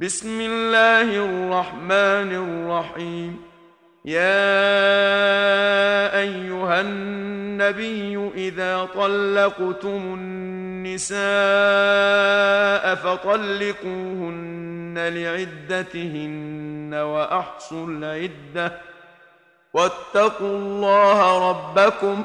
بسم الله الرحمن الرحيم. يا أيها النبي إذا طلقتم النساء فطلقوهن لعدتهن وأحصوا العدة. واتقوا الله ربكم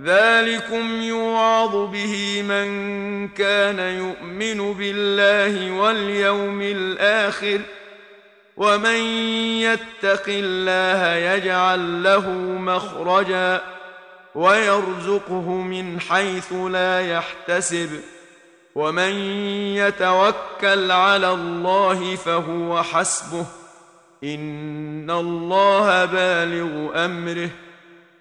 ذلكم يوعظ به من كان يؤمن بالله واليوم الآخر ومن يتق الله يجعل له مخرجا ويرزقه من حيث لا يحتسب ومن يتوكل على الله فهو حسبه ان الله بالغ امره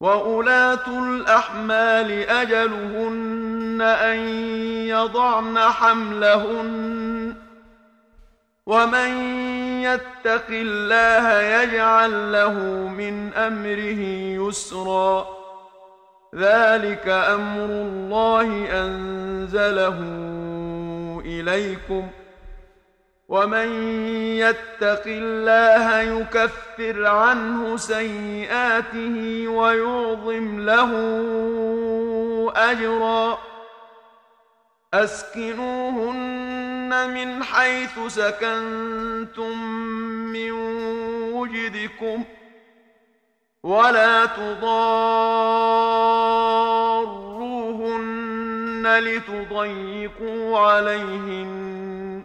واولات الاحمال اجلهن ان يضعن حملهن ومن يتق الله يجعل له من امره يسرا ذلك أمر الله انزله اليكم ومن يتق الله يكفر عنه سيئاته ويعظم له اجرا اسكنوهن من حيث سكنتم من وجدكم ولا تضاروهن لتضيقوا عليهن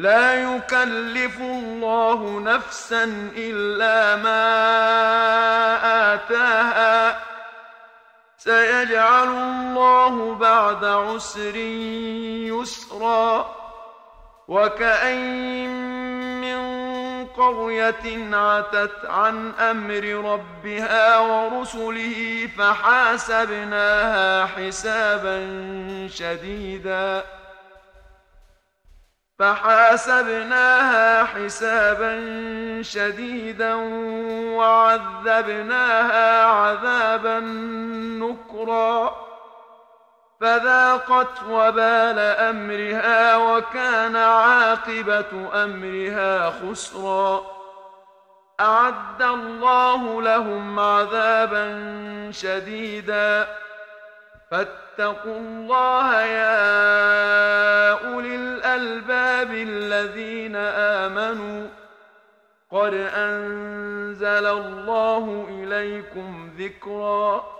لا يكلف الله نفسا إلا ما آتاها. سيجعل الله بعد عسر يسرا. وكأين من قرية عتت عن أمر ربها ورسله فحاسبناها حسابا شديدا. فحاسبناها حسابا شديدا وعذبناها عذابا نكرا. فذاقت وبال أمرها وكان عاقبة أمرها خسرا. أعد الله لهم عذابا شديدا. فاتقوا الله يا أولي الألباب الذين آمنوا قد أنزل الله إليكم ذكرًا